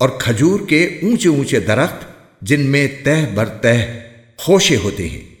और खजूर के ऊँचे ऊँचे दरख्त जिनमें तह बर तह खोशे होते हैं।